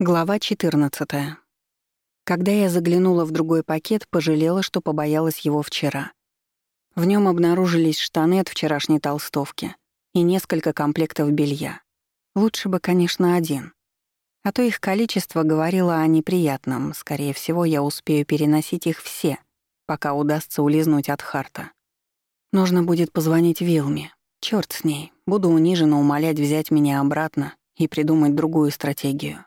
Глава 14. Когда я заглянула в другой пакет, пожалела, что побоялась его вчера. В нем обнаружились штаны от вчерашней толстовки и несколько комплектов белья. Лучше бы, конечно, один. А то их количество говорило о неприятном. Скорее всего, я успею переносить их все, пока удастся улизнуть от Харта. Нужно будет позвонить Вилме. Чёрт с ней. Буду униженно умолять взять меня обратно и придумать другую стратегию.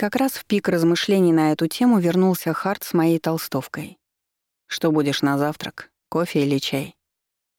Как раз в пик размышлений на эту тему вернулся Харт с моей толстовкой. «Что будешь на завтрак? Кофе или чай?»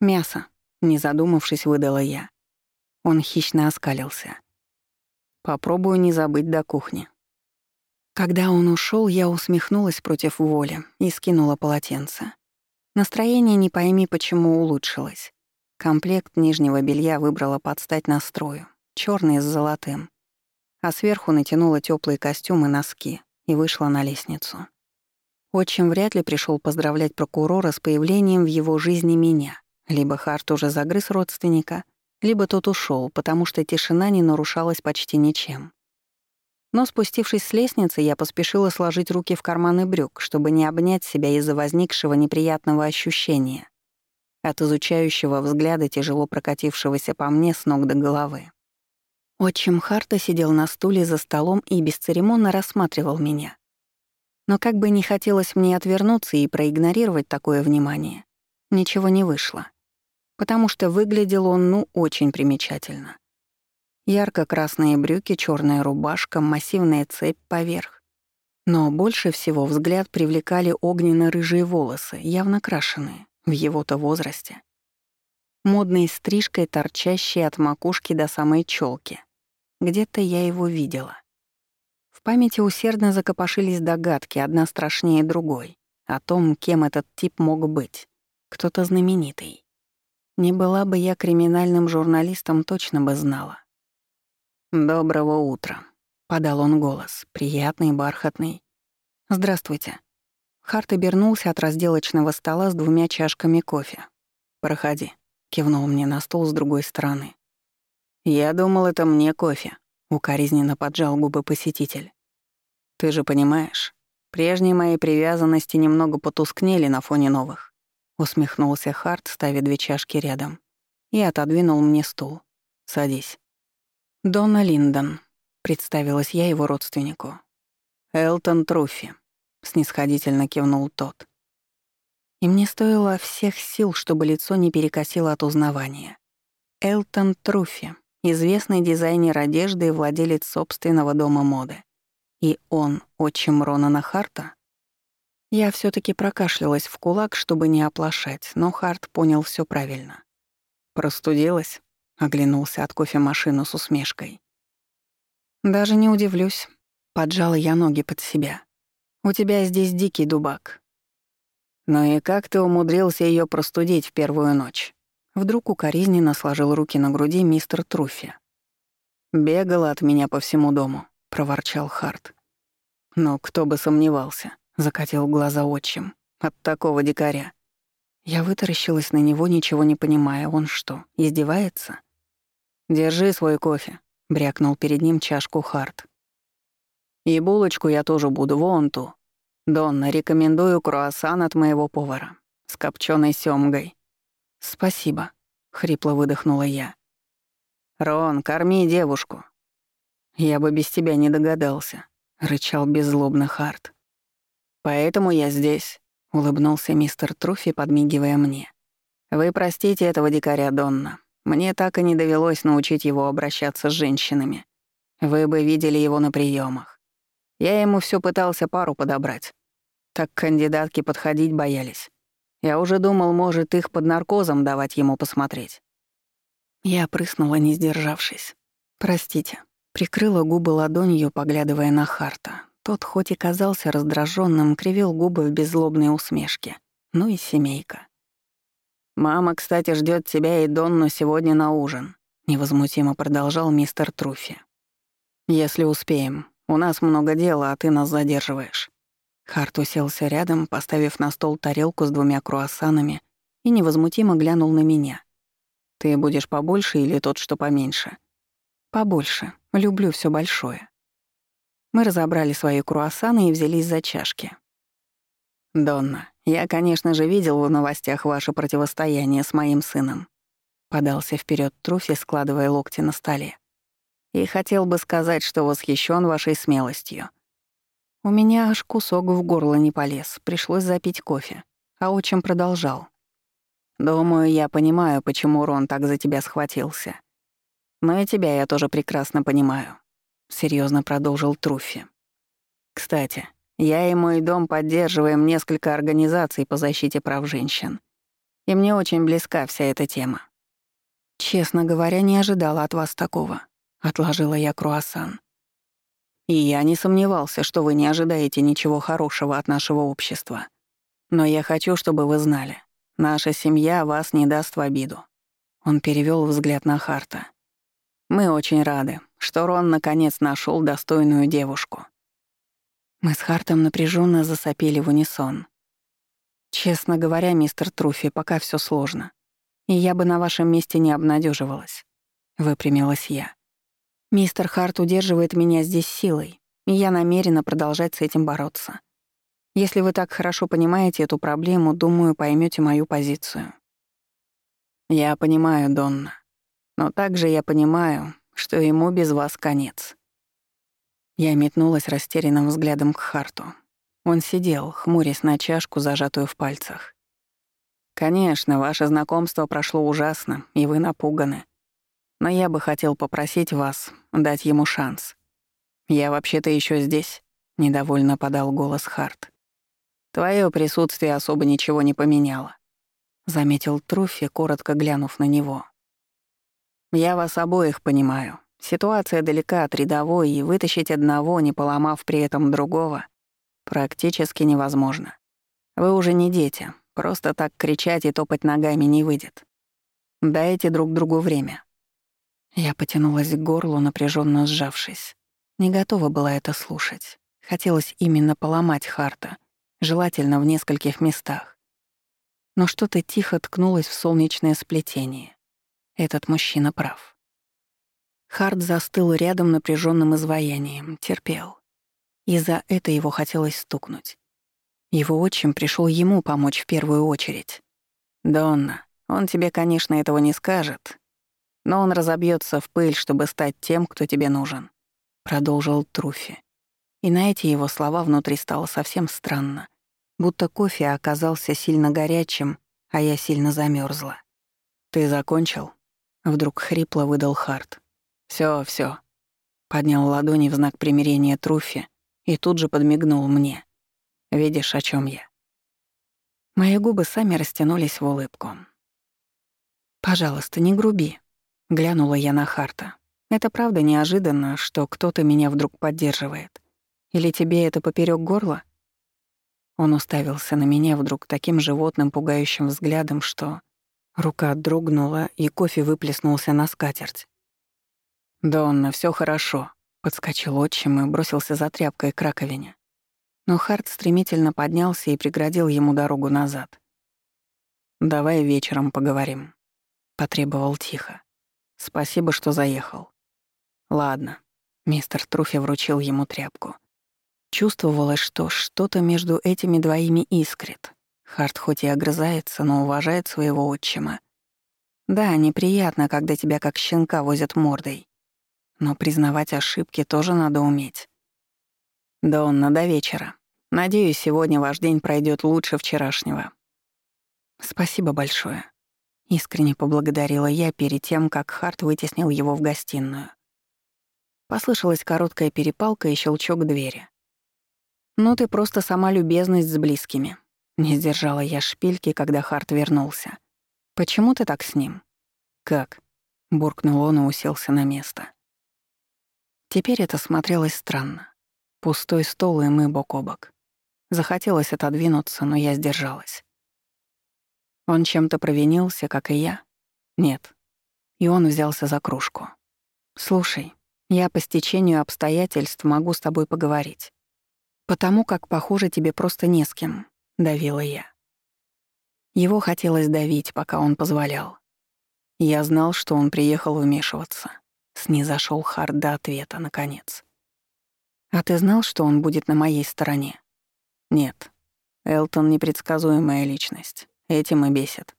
«Мясо», — не задумавшись, выдала я. Он хищно оскалился. «Попробую не забыть до кухни». Когда он ушел, я усмехнулась против воли и скинула полотенце. Настроение не пойми почему улучшилось. Комплект нижнего белья выбрала под стать настрою, черный с золотым а сверху натянула теплые костюмы и носки и вышла на лестницу. Отчим вряд ли пришел поздравлять прокурора с появлением в его жизни меня. Либо Харт уже загрыз родственника, либо тот ушел, потому что тишина не нарушалась почти ничем. Но спустившись с лестницы, я поспешила сложить руки в карманы брюк, чтобы не обнять себя из-за возникшего неприятного ощущения от изучающего взгляда, тяжело прокатившегося по мне с ног до головы. Отчим Харта сидел на стуле за столом и бесцеремонно рассматривал меня. Но как бы не хотелось мне отвернуться и проигнорировать такое внимание, ничего не вышло. Потому что выглядел он, ну, очень примечательно. Ярко-красные брюки, черная рубашка, массивная цепь поверх. Но больше всего взгляд привлекали огненно-рыжие волосы, явно крашеные, в его-то возрасте. Модной стрижкой, торчащей от макушки до самой челки. Где-то я его видела. В памяти усердно закопошились догадки, одна страшнее другой, о том, кем этот тип мог быть. Кто-то знаменитый. Не была бы я криминальным журналистом, точно бы знала. «Доброго утра», — подал он голос, приятный, бархатный. «Здравствуйте». Харт обернулся от разделочного стола с двумя чашками кофе. «Проходи», — кивнул мне на стол с другой стороны. «Я думал, это мне кофе», — укоризненно поджал губы посетитель. «Ты же понимаешь, прежние мои привязанности немного потускнели на фоне новых», — усмехнулся Харт, ставя две чашки рядом, и отодвинул мне стул. «Садись». «Донна Линдон», — представилась я его родственнику. «Элтон Труффи», — снисходительно кивнул тот. И мне стоило всех сил, чтобы лицо не перекосило от узнавания. Элтон Труффи, известный дизайнер одежды и владелец собственного дома моды. И он отчим Ронана Харта? Я все таки прокашлялась в кулак, чтобы не оплошать, но Харт понял все правильно. «Простудилась?» — оглянулся от кофемашины с усмешкой. «Даже не удивлюсь», — поджала я ноги под себя. «У тебя здесь дикий дубак». «Ну и как ты умудрился ее простудить в первую ночь?» Вдруг укоризненно сложил руки на груди мистер Труффи. «Бегала от меня по всему дому», — проворчал Харт. «Но кто бы сомневался», — закатил глаза отчим. «От такого дикаря». Я вытаращилась на него, ничего не понимая. Он что, издевается? «Держи свой кофе», — брякнул перед ним чашку Харт. «И булочку я тоже буду, вон ту. Донна, рекомендую круассан от моего повара. С копченой сёмгой. «Спасибо», — хрипло выдохнула я. «Рон, корми девушку». «Я бы без тебя не догадался», — рычал беззлобно Харт. «Поэтому я здесь», — улыбнулся мистер Труфи, подмигивая мне. «Вы простите этого дикаря, Донна. Мне так и не довелось научить его обращаться с женщинами. Вы бы видели его на приемах. Я ему все пытался пару подобрать. Так кандидатки подходить боялись. Я уже думал, может, их под наркозом давать ему посмотреть. Я прыснула, не сдержавшись. «Простите». Прикрыла губы ладонью, поглядывая на Харта. Тот, хоть и казался раздраженным, кривил губы в беззлобной усмешке. Ну и семейка. «Мама, кстати, ждет тебя и Донну сегодня на ужин», — невозмутимо продолжал мистер Труфи. «Если успеем. У нас много дела, а ты нас задерживаешь». Харт уселся рядом, поставив на стол тарелку с двумя круассанами и невозмутимо глянул на меня. «Ты будешь побольше или тот, что поменьше?» «Побольше. Люблю все большое». Мы разобрали свои круассаны и взялись за чашки. «Донна, я, конечно же, видел в новостях ваше противостояние с моим сыном», — подался вперед Труфи, складывая локти на столе. «И хотел бы сказать, что восхищен вашей смелостью. У меня аж кусок в горло не полез, пришлось запить кофе, а отчим продолжал. «Думаю, я понимаю, почему Рон так за тебя схватился. Но и тебя я тоже прекрасно понимаю», — серьезно продолжил Труфи. «Кстати, я и мой дом поддерживаем несколько организаций по защите прав женщин. И мне очень близка вся эта тема. Честно говоря, не ожидала от вас такого. Отложила я круассан. И я не сомневался, что вы не ожидаете ничего хорошего от нашего общества. Но я хочу, чтобы вы знали, наша семья вас не даст в обиду. Он перевел взгляд на Харта. Мы очень рады, что Рон наконец нашел достойную девушку. Мы с Хартом напряженно засопели в унисон. Честно говоря, мистер Труфи, пока все сложно. И я бы на вашем месте не обнадеживалась. Выпрямилась я. Мистер Харт удерживает меня здесь силой, и я намерена продолжать с этим бороться. Если вы так хорошо понимаете эту проблему, думаю, поймете мою позицию. Я понимаю, Донна. Но также я понимаю, что ему без вас конец. Я метнулась растерянным взглядом к Харту. Он сидел, хмурясь на чашку, зажатую в пальцах. «Конечно, ваше знакомство прошло ужасно, и вы напуганы. Но я бы хотел попросить вас дать ему шанс. Я вообще-то еще здесь», — недовольно подал голос Харт. «Твое присутствие особо ничего не поменяло», — заметил Труффи, коротко глянув на него. «Я вас обоих понимаю. Ситуация далека от рядовой, и вытащить одного, не поломав при этом другого, практически невозможно. Вы уже не дети, просто так кричать и топать ногами не выйдет. Дайте друг другу время. Я потянулась к горлу, напряженно сжавшись. Не готова была это слушать. Хотелось именно поломать Харта, желательно в нескольких местах. Но что-то тихо ткнулось в солнечное сплетение. Этот мужчина прав. Харт застыл рядом напряженным изваянием, терпел. И за это его хотелось стукнуть. Его отчим пришел ему помочь в первую очередь. «Донна, он тебе, конечно, этого не скажет, но он разобьется в пыль, чтобы стать тем, кто тебе нужен», — продолжил Труфи. И на эти его слова внутри стало совсем странно, будто кофе оказался сильно горячим, а я сильно замерзла. «Ты закончил?» — вдруг хрипло выдал Харт. Все, все. Поднял ладони в знак примирения Труфи и тут же подмигнул мне. Видишь, о чем я? Мои губы сами растянулись в улыбку. «Пожалуйста, не груби», — глянула я на Харта. «Это правда неожиданно, что кто-то меня вдруг поддерживает. Или тебе это поперек горла?» Он уставился на меня вдруг таким животным пугающим взглядом, что рука дрогнула, и кофе выплеснулся на скатерть. «Донна, все хорошо», — подскочил отчим и бросился за тряпкой к раковине. Но Харт стремительно поднялся и преградил ему дорогу назад. «Давай вечером поговорим», — потребовал тихо. «Спасибо, что заехал». «Ладно», — мистер Труфи вручил ему тряпку. Чувствовалось, что что-то между этими двоими искрит. Харт хоть и огрызается, но уважает своего отчима. Да, неприятно, когда тебя как щенка возят мордой. Но признавать ошибки тоже надо уметь. Донна, до вечера. Надеюсь, сегодня ваш день пройдет лучше вчерашнего. Спасибо большое. Искренне поблагодарила я перед тем, как Харт вытеснил его в гостиную. Послышалась короткая перепалка и щелчок двери. «Ну ты просто сама любезность с близкими». Не сдержала я шпильки, когда Харт вернулся. «Почему ты так с ним?» «Как?» — буркнул он и уселся на место. Теперь это смотрелось странно. Пустой стол, и мы бок о бок. Захотелось отодвинуться, но я сдержалась. Он чем-то провинился, как и я? Нет. И он взялся за кружку. «Слушай, я по стечению обстоятельств могу с тобой поговорить. Потому как, похоже, тебе просто не с кем», — давила я. Его хотелось давить, пока он позволял. Я знал, что он приехал вмешиваться. Снизошёл Хард до ответа, наконец. «А ты знал, что он будет на моей стороне?» «Нет. Элтон — непредсказуемая личность. Этим и бесит».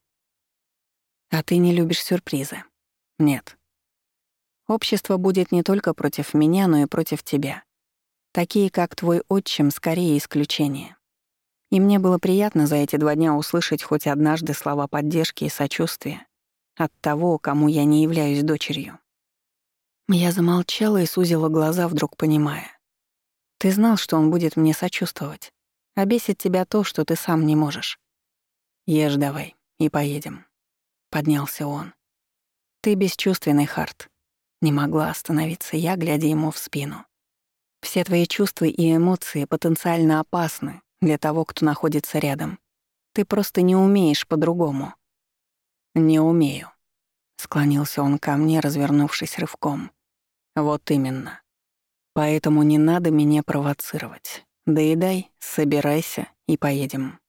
«А ты не любишь сюрпризы?» «Нет». «Общество будет не только против меня, но и против тебя. Такие, как твой отчим, скорее исключение. И мне было приятно за эти два дня услышать хоть однажды слова поддержки и сочувствия от того, кому я не являюсь дочерью. Я замолчала и сузила глаза, вдруг понимая. Ты знал, что он будет мне сочувствовать. А бесит тебя то, что ты сам не можешь. Ешь давай и поедем. Поднялся он. Ты бесчувственный, Харт. Не могла остановиться я, глядя ему в спину. Все твои чувства и эмоции потенциально опасны для того, кто находится рядом. Ты просто не умеешь по-другому. Не умею. Склонился он ко мне, развернувшись рывком. Вот именно. Поэтому не надо меня провоцировать. Доедай, собирайся и поедем.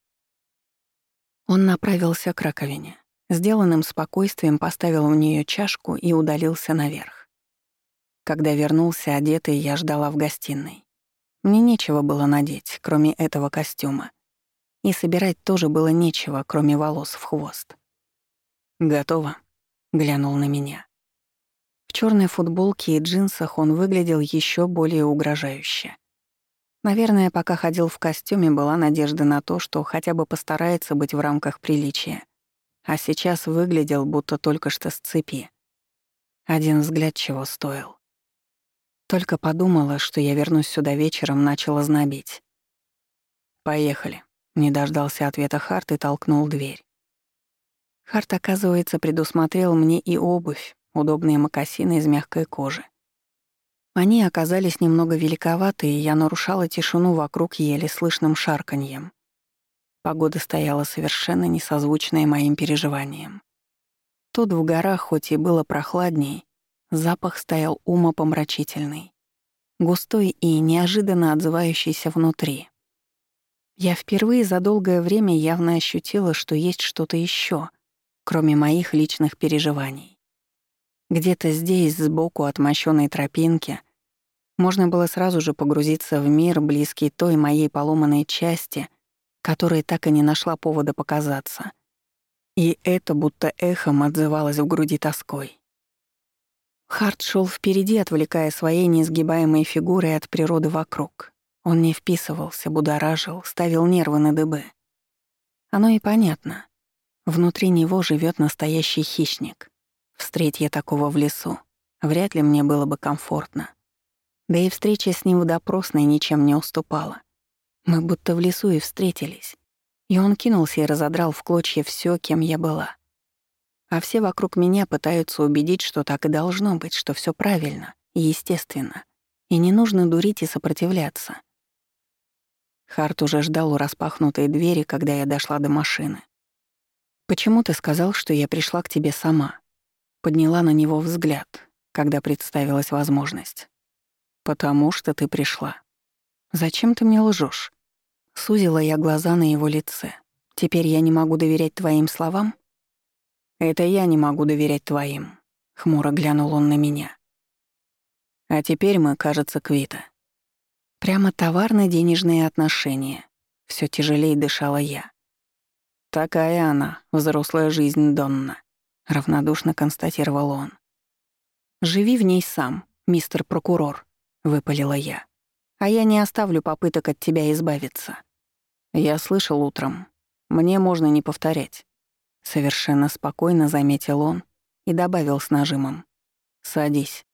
Он направился к раковине. Сделанным спокойствием поставил в нее чашку и удалился наверх. Когда вернулся одетый, я ждала в гостиной. Мне нечего было надеть, кроме этого костюма. И собирать тоже было нечего, кроме волос в хвост. «Готово», — глянул на меня. В черной футболке и джинсах он выглядел еще более угрожающе. Наверное, пока ходил в костюме, была надежда на то, что хотя бы постарается быть в рамках приличия. А сейчас выглядел, будто только что с цепи. Один взгляд чего стоил. Только подумала, что я вернусь сюда вечером, начала знобить. «Поехали», — не дождался ответа Харт и толкнул дверь. Харт, оказывается, предусмотрел мне и обувь, удобные мокасины из мягкой кожи. Они оказались немного великоваты, и я нарушала тишину вокруг еле слышным шарканьем. Погода стояла совершенно несозвучная моим переживаниям. Тут в горах, хоть и было прохладней, Запах стоял умопомрачительный, густой и неожиданно отзывающийся внутри. Я впервые за долгое время явно ощутила, что есть что-то еще, кроме моих личных переживаний. Где-то здесь, сбоку от мощёной тропинки, можно было сразу же погрузиться в мир, близкий той моей поломанной части, которая так и не нашла повода показаться. И это будто эхом отзывалось в груди тоской. Харт шел впереди, отвлекая своей неизгибаемой фигурой от природы вокруг. Он не вписывался, будоражил, ставил нервы на дыбы. Оно и понятно. Внутри него живет настоящий хищник. Встреть я такого в лесу, вряд ли мне было бы комфортно. Да и встреча с ним в допросной ничем не уступала. Мы будто в лесу и встретились. И он кинулся и разодрал в клочья все, кем я была. А все вокруг меня пытаются убедить, что так и должно быть, что все правильно и естественно, и не нужно дурить и сопротивляться. Харт уже ждал у распахнутой двери, когда я дошла до машины. «Почему ты сказал, что я пришла к тебе сама?» Подняла на него взгляд, когда представилась возможность. «Потому что ты пришла. Зачем ты мне лжешь? Сузила я глаза на его лице. «Теперь я не могу доверять твоим словам?» «Это я не могу доверять твоим», — хмуро глянул он на меня. «А теперь мы, кажется, квита». Прямо товарно-денежные отношения. Все тяжелее дышала я. «Такая она, взрослая жизнь Донна», — равнодушно констатировал он. «Живи в ней сам, мистер прокурор», — выпалила я. «А я не оставлю попыток от тебя избавиться». Я слышал утром. Мне можно не повторять. Совершенно спокойно заметил он и добавил с нажимом. «Садись».